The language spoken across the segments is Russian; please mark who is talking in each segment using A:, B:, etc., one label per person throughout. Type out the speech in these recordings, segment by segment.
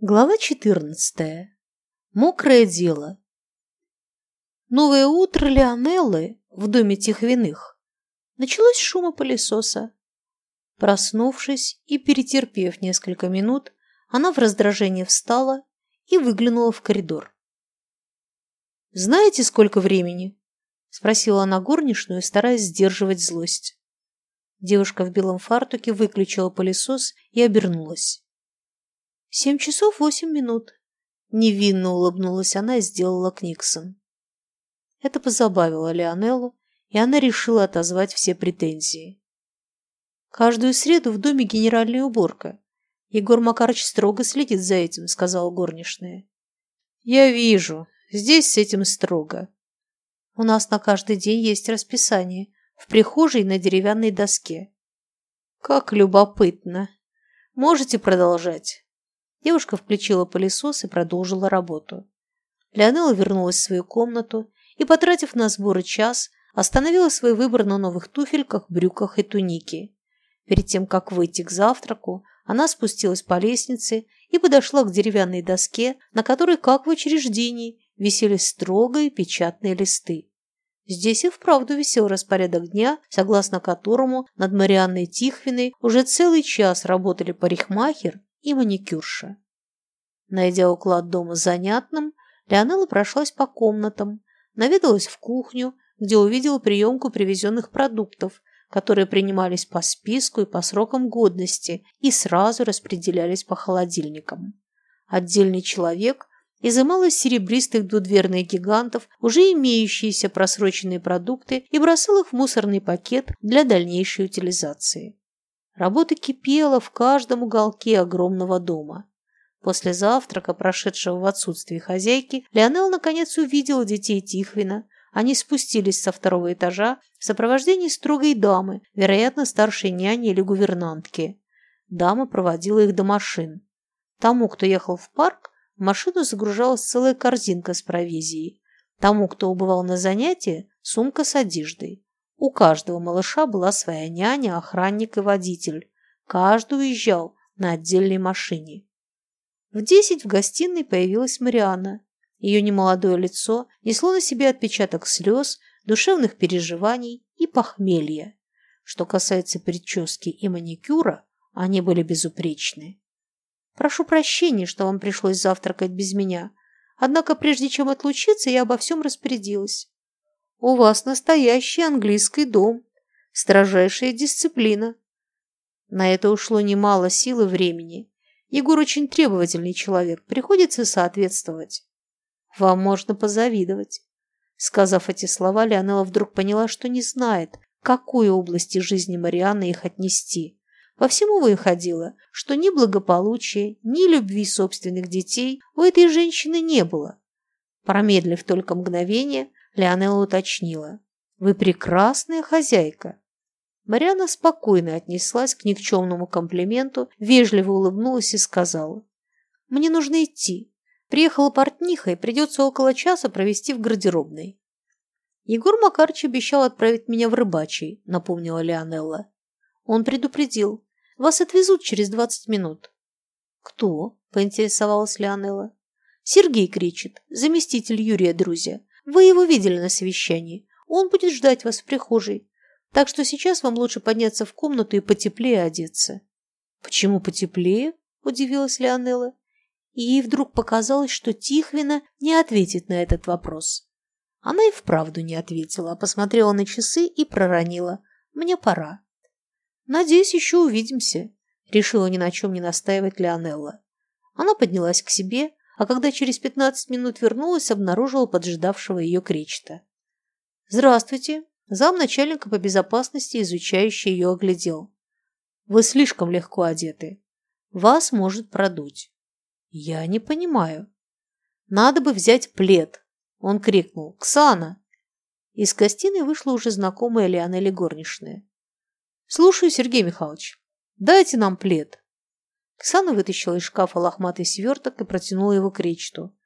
A: Глава 14. Мокрое дело. Новое утро Леонеллы в доме Тихвиных началось шума пылесоса. Проснувшись и перетерпев несколько минут, она в раздражении встала и выглянула в коридор. «Знаете, сколько времени?» – спросила она горничную, стараясь сдерживать злость. Девушка в белом фартуке выключила пылесос и обернулась. «Семь часов восемь минут», – невинно улыбнулась она и сделала Книксон. Это позабавило Леонеллу, и она решила отозвать все претензии. «Каждую среду в доме генеральная уборка. Егор Макарович строго следит за этим», – сказала горничная. «Я вижу. Здесь с этим строго. У нас на каждый день есть расписание. В прихожей на деревянной доске». «Как любопытно. Можете продолжать?» Девушка включила пылесос и продолжила работу. Леонела вернулась в свою комнату и, потратив на сборы час, остановила свой выбор на новых туфельках, брюках и тунике. Перед тем, как выйти к завтраку, она спустилась по лестнице и подошла к деревянной доске, на которой, как в учреждении, висели строгие печатные листы. Здесь и вправду висел распорядок дня, согласно которому над Марианной Тихвиной уже целый час работали парикмахер и маникюрша. Найдя уклад дома занятным, Леонела прошлась по комнатам, наведалась в кухню, где увидела приемку привезенных продуктов, которые принимались по списку и по срокам годности и сразу распределялись по холодильникам. Отдельный человек изымал из серебристых двудверных гигантов уже имеющиеся просроченные продукты и бросал их в мусорный пакет для дальнейшей утилизации. Работа кипела в каждом уголке огромного дома. После завтрака, прошедшего в отсутствии хозяйки, Леонел наконец увидела детей Тихвина. Они спустились со второго этажа в сопровождении строгой дамы, вероятно, старшей няни или гувернантки. Дама проводила их до машин. Тому, кто ехал в парк, в машину загружалась целая корзинка с провизией. Тому, кто убывал на занятия, сумка с одеждой. У каждого малыша была своя няня, охранник и водитель. Каждый уезжал на отдельной машине. В десять в гостиной появилась Марианна. Ее немолодое лицо несло на себе отпечаток слез, душевных переживаний и похмелья. Что касается прически и маникюра, они были безупречны. «Прошу прощения, что вам пришлось завтракать без меня. Однако прежде чем отлучиться, я обо всем распорядилась. У вас настоящий английский дом, строжайшая дисциплина. На это ушло немало сил и времени. Егор очень требовательный человек, приходится соответствовать. Вам можно позавидовать. Сказав эти слова, Леонела вдруг поняла, что не знает, в какой области жизни Марианны их отнести. По всему выходило, что ни благополучия, ни любви собственных детей у этой женщины не было. Промедлив только мгновение, Леонелла уточнила. «Вы прекрасная хозяйка». Мариана спокойно отнеслась к никчемному комплименту, вежливо улыбнулась и сказала. «Мне нужно идти. Приехала портниха, и придется около часа провести в гардеробной». «Егор Макарыч обещал отправить меня в рыбачий», — напомнила Леонелла. Он предупредил. «Вас отвезут через двадцать минут». «Кто?» — поинтересовалась Леонелла. «Сергей кричит, заместитель Юрия Друзя. Вы его видели на совещании. Он будет ждать вас в прихожей. Так что сейчас вам лучше подняться в комнату и потеплее одеться». «Почему потеплее?» – удивилась Леонелла. И ей вдруг показалось, что Тихвина не ответит на этот вопрос. Она и вправду не ответила, а посмотрела на часы и проронила. «Мне пора». «Надеюсь, еще увидимся», – решила ни на чем не настаивать Леонелла. Она поднялась к себе, а когда через пятнадцать минут вернулась, обнаружила поджидавшего ее кречета. «Здравствуйте!» Зам начальника по безопасности, изучающий ее, оглядел. «Вы слишком легко одеты. Вас может продуть». «Я не понимаю». «Надо бы взять плед!» Он крикнул. «Ксана!» Из гостиной вышла уже знакомая Леонели горничная. «Слушаю, Сергей Михайлович. Дайте нам плед». Ксана вытащила из шкафа лохматый сверток и протянула его к речту.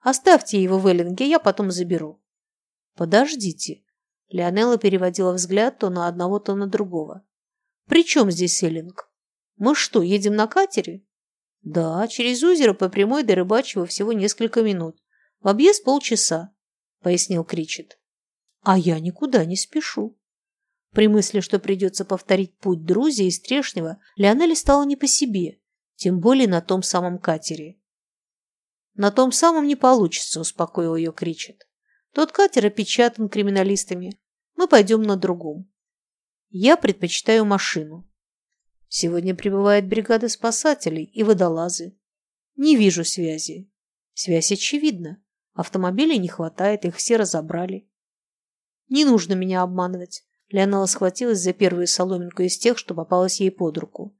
A: «Оставьте его в Эллинге, я потом заберу». «Подождите». Леонелла переводила взгляд то на одного, то на другого. «При чем здесь Эллинг? Мы что, едем на катере?» Да, через озеро по прямой до Рыбачьего всего несколько минут. В объезд полчаса, пояснил Кричет. А я никуда не спешу. При мысли, что придется повторить путь Друзия и Стрешнего, Леонеле стало не по себе, тем более на том самом катере. На том самом не получится, успокоил ее Кричет. Тот катер опечатан криминалистами. Мы пойдем на другом. Я предпочитаю машину. Сегодня прибывает бригада спасателей и водолазы. Не вижу связи. Связь очевидна. Автомобилей не хватает, их все разобрали. Не нужно меня обманывать. Леонела схватилась за первую соломинку из тех, что попалась ей под руку.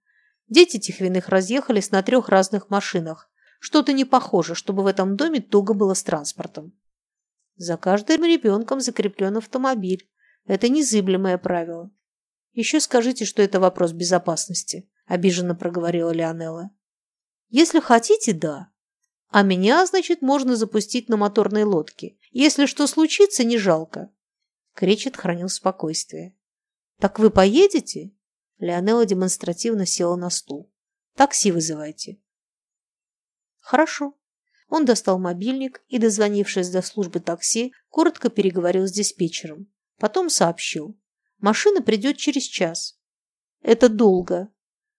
A: Дети Тихвиных разъехались на трех разных машинах. Что-то не похоже, чтобы в этом доме туго было с транспортом. За каждым ребенком закреплен автомобиль. Это незыблемое правило. Еще скажите, что это вопрос безопасности, обиженно проговорила Леонела. Если хотите, да. А меня, значит, можно запустить на моторной лодке. Если что случится, не жалко. Кречет хранил спокойствие. Так вы поедете? Леонела демонстративно села на стул. Такси вызывайте. Хорошо. Он достал мобильник и, дозвонившись до службы такси, коротко переговорил с диспетчером. Потом сообщил. Машина придет через час. Это долго.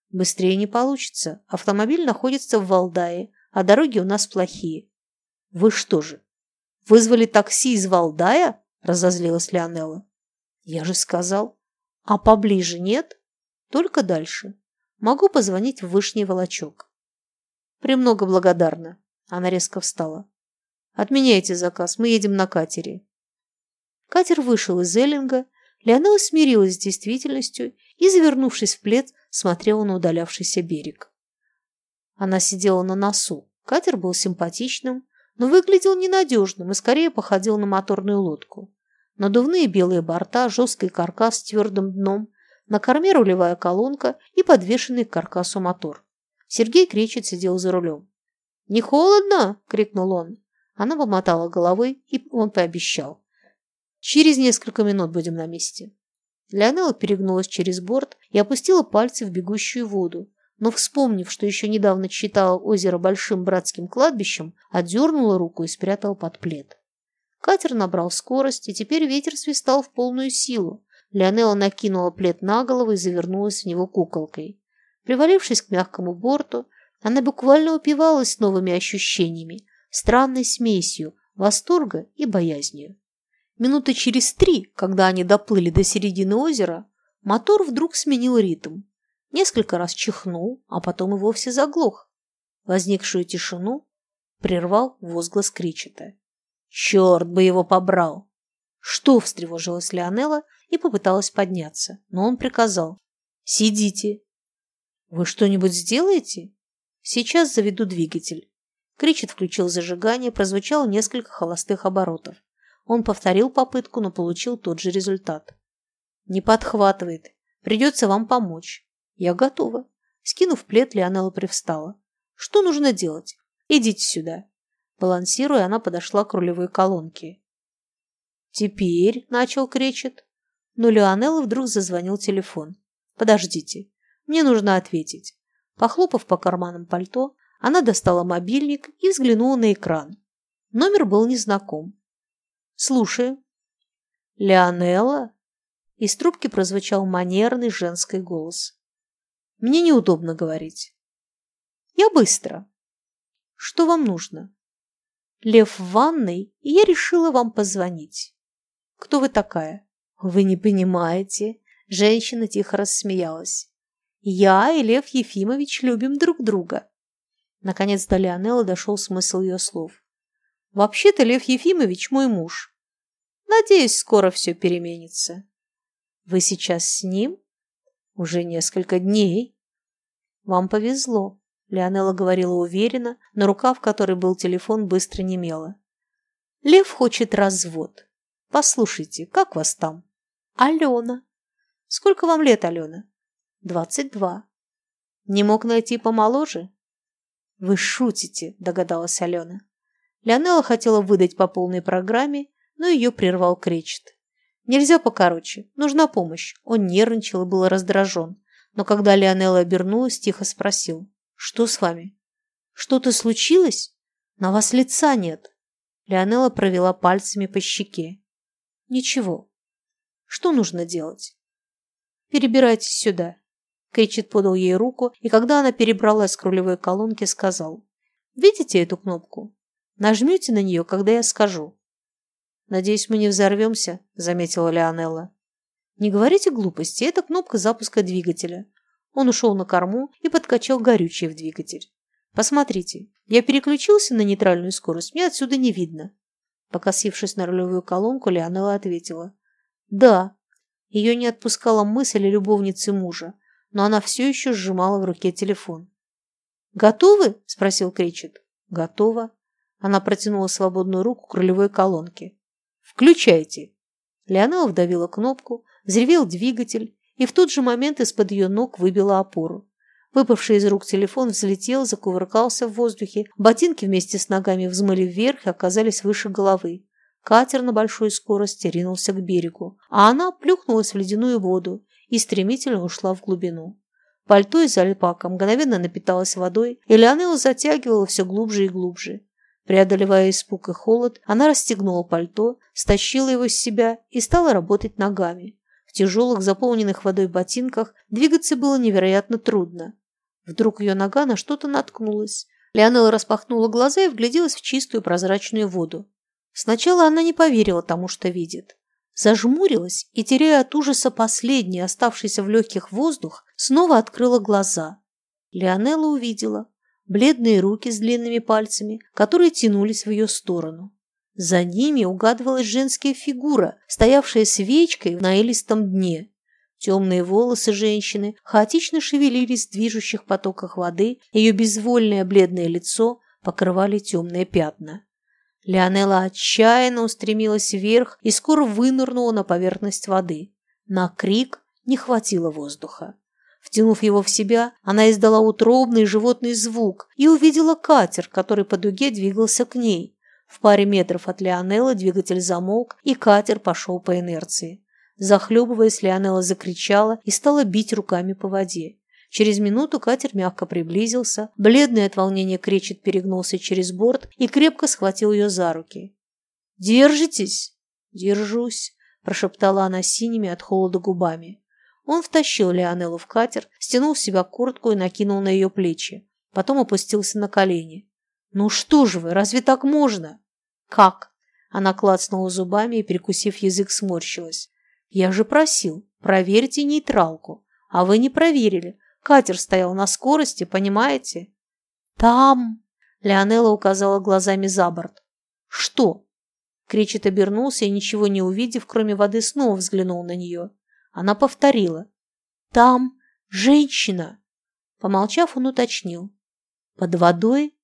A: Быстрее не получится. Автомобиль находится в Валдае, а дороги у нас плохие. Вы что же, вызвали такси из Валдая? Разозлилась Леонелла. Я же сказал. А поближе нет? Только дальше. Могу позвонить в Вышний Волочок. Премного благодарна. Она резко встала. Отменяйте заказ, мы едем на катере. Катер вышел из Эллинга Леонела смирилась с действительностью и, завернувшись в плед, смотрела на удалявшийся берег. Она сидела на носу. Катер был симпатичным, но выглядел ненадежным и скорее походил на моторную лодку. Надувные белые борта, жесткий каркас с твердым дном, на корме рулевая колонка и подвешенный к каркасу мотор. Сергей Кречет сидел за рулем. «Не холодно?» – крикнул он. Она помотала головой, и он пообещал. Через несколько минут будем на месте. Леонела перегнулась через борт и опустила пальцы в бегущую воду, но, вспомнив, что еще недавно читала озеро большим братским кладбищем, отдернула руку и спрятала под плед. Катер набрал скорость, и теперь ветер свистал в полную силу. Леонела накинула плед на голову и завернулась в него куколкой. Привалившись к мягкому борту, она буквально упивалась новыми ощущениями, странной смесью восторга и боязнью. Минуты через три, когда они доплыли до середины озера, мотор вдруг сменил ритм. Несколько раз чихнул, а потом и вовсе заглох. Возникшую тишину прервал возглас Кричета. «Черт бы его побрал!» «Что?» – встревожилась Леонела и попыталась подняться, но он приказал. «Сидите». «Вы что-нибудь сделаете?» «Сейчас заведу двигатель». Кричет включил зажигание, прозвучало несколько холостых оборотов. Он повторил попытку, но получил тот же результат. «Не подхватывает. Придется вам помочь». «Я готова». Скинув плед, Леонела привстала. «Что нужно делать? Идите сюда». Балансируя, она подошла к рулевой колонке. «Теперь», — начал кречет. Но Леонелла вдруг зазвонил телефон. «Подождите, мне нужно ответить». Похлопав по карманам пальто, она достала мобильник и взглянула на экран. Номер был незнаком. Слушаю. Леонелла? Из трубки прозвучал манерный женский голос. Мне неудобно говорить. Я быстро. Что вам нужно? Лев в ванной, и я решила вам позвонить. Кто вы такая? Вы не понимаете. Женщина тихо рассмеялась. Я и Лев Ефимович любим друг друга. Наконец до Леонеллы дошел смысл ее слов. Вообще-то Лев Ефимович мой муж. Надеюсь, скоро все переменится. Вы сейчас с ним? Уже несколько дней. Вам повезло. Леонела говорила уверенно, но рука, в которой был телефон, быстро немела. Лев хочет развод. Послушайте, как вас там? Алена. Сколько вам лет, Алена? Двадцать два. Не мог найти помоложе? Вы шутите, догадалась Алена. Леонела хотела выдать по полной программе, но ее прервал Кречет. «Нельзя покороче. Нужна помощь». Он нервничал и был раздражен. Но когда Леонелла обернулась, тихо спросил. «Что с вами?» Что-то случилось? На вас лица нет. Леонела провела пальцами по щеке. Ничего. Что нужно делать? Перебирайтесь сюда. Кричит подал ей руку, и когда она перебралась к рулевой колонке, сказал. Видите эту кнопку? Нажмете на нее, когда я скажу. Надеюсь, мы не взорвемся, заметила Леонелла. Не говорите глупости, это кнопка запуска двигателя. Он ушел на корму и подкачал горючее в двигатель. Посмотрите, я переключился на нейтральную скорость, мне отсюда не видно. Покосившись на рулевую колонку, Леонелла ответила. Да. Ее не отпускала мысль о любовнице мужа, но она все еще сжимала в руке телефон. «Готовы?» – спросил Кречет. «Готово». Она протянула свободную руку к рулевой колонке. «Включайте!» Леонела вдавила кнопку, взревел двигатель, и в тот же момент из-под ее ног выбила опору. Выпавший из рук телефон взлетел, закувыркался в воздухе, ботинки вместе с ногами взмыли вверх и оказались выше головы. Катер на большой скорости ринулся к берегу, а она плюхнулась в ледяную воду и стремительно ушла в глубину. Пальто из альпака мгновенно напиталось водой, и Леонелла затягивала все глубже и глубже. Преодолевая испуг и холод, она расстегнула пальто, стащила его с себя и стала работать ногами. В тяжелых, заполненных водой ботинках двигаться было невероятно трудно. Вдруг ее нога на что-то наткнулась. Леонелла распахнула глаза и вгляделась в чистую прозрачную воду. Сначала она не поверила тому, что видит. Зажмурилась и, теряя от ужаса последний, оставшийся в легких воздух, снова открыла глаза. Леонелла увидела бледные руки с длинными пальцами, которые тянулись в ее сторону. За ними угадывалась женская фигура, стоявшая свечкой на элистом дне. Темные волосы женщины хаотично шевелились в движущих потоках воды, ее безвольное бледное лицо покрывали темные пятна. Леонела отчаянно устремилась вверх и скоро вынырнула на поверхность воды. На крик не хватило воздуха. Втянув его в себя, она издала утробный животный звук и увидела катер, который по дуге двигался к ней. В паре метров от Леонеллы двигатель замолк, и катер пошел по инерции. Захлебываясь, Леонелла закричала и стала бить руками по воде. Через минуту катер мягко приблизился, бледный от волнения кречет перегнулся через борт и крепко схватил ее за руки. «Держитесь?» «Держусь», – прошептала она синими от холода губами. Он втащил Леонеллу в катер, стянул с себя куртку и накинул на ее плечи. Потом опустился на колени. «Ну что же вы, разве так можно?» «Как?» Она клацнула зубами и, перекусив язык, сморщилась. «Я же просил, проверьте нейтралку, а вы не проверили. Катер стоял на скорости, понимаете? Там... Леонела указала глазами за борт. Что? Кречет обернулся и, ничего не увидев, кроме воды, снова взглянул на нее. Она повторила. Там женщина. Помолчав, он уточнил. Под водой?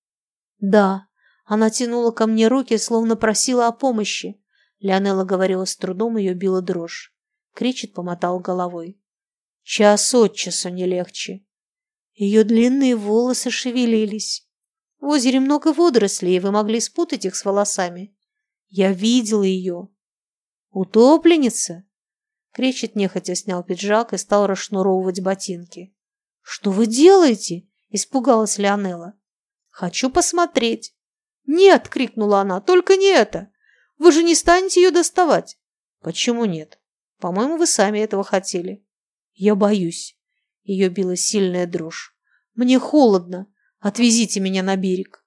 A: Да. Она тянула ко мне руки, словно просила о помощи. Леонела говорила с трудом, ее била дрожь. Кричит помотал головой. Час от часу не легче. Ее длинные волосы шевелились. В озере много водорослей, и вы могли спутать их с волосами. Я видела ее. Утопленница? Кречет нехотя снял пиджак и стал расшнуровывать ботинки. «Что вы делаете?» – испугалась Леонела. «Хочу посмотреть». «Нет!» – крикнула она. «Только не это! Вы же не станете ее доставать!» «Почему нет? По-моему, вы сами этого хотели». Я боюсь. Ее била сильная дрожь. Мне холодно. Отвезите меня на берег.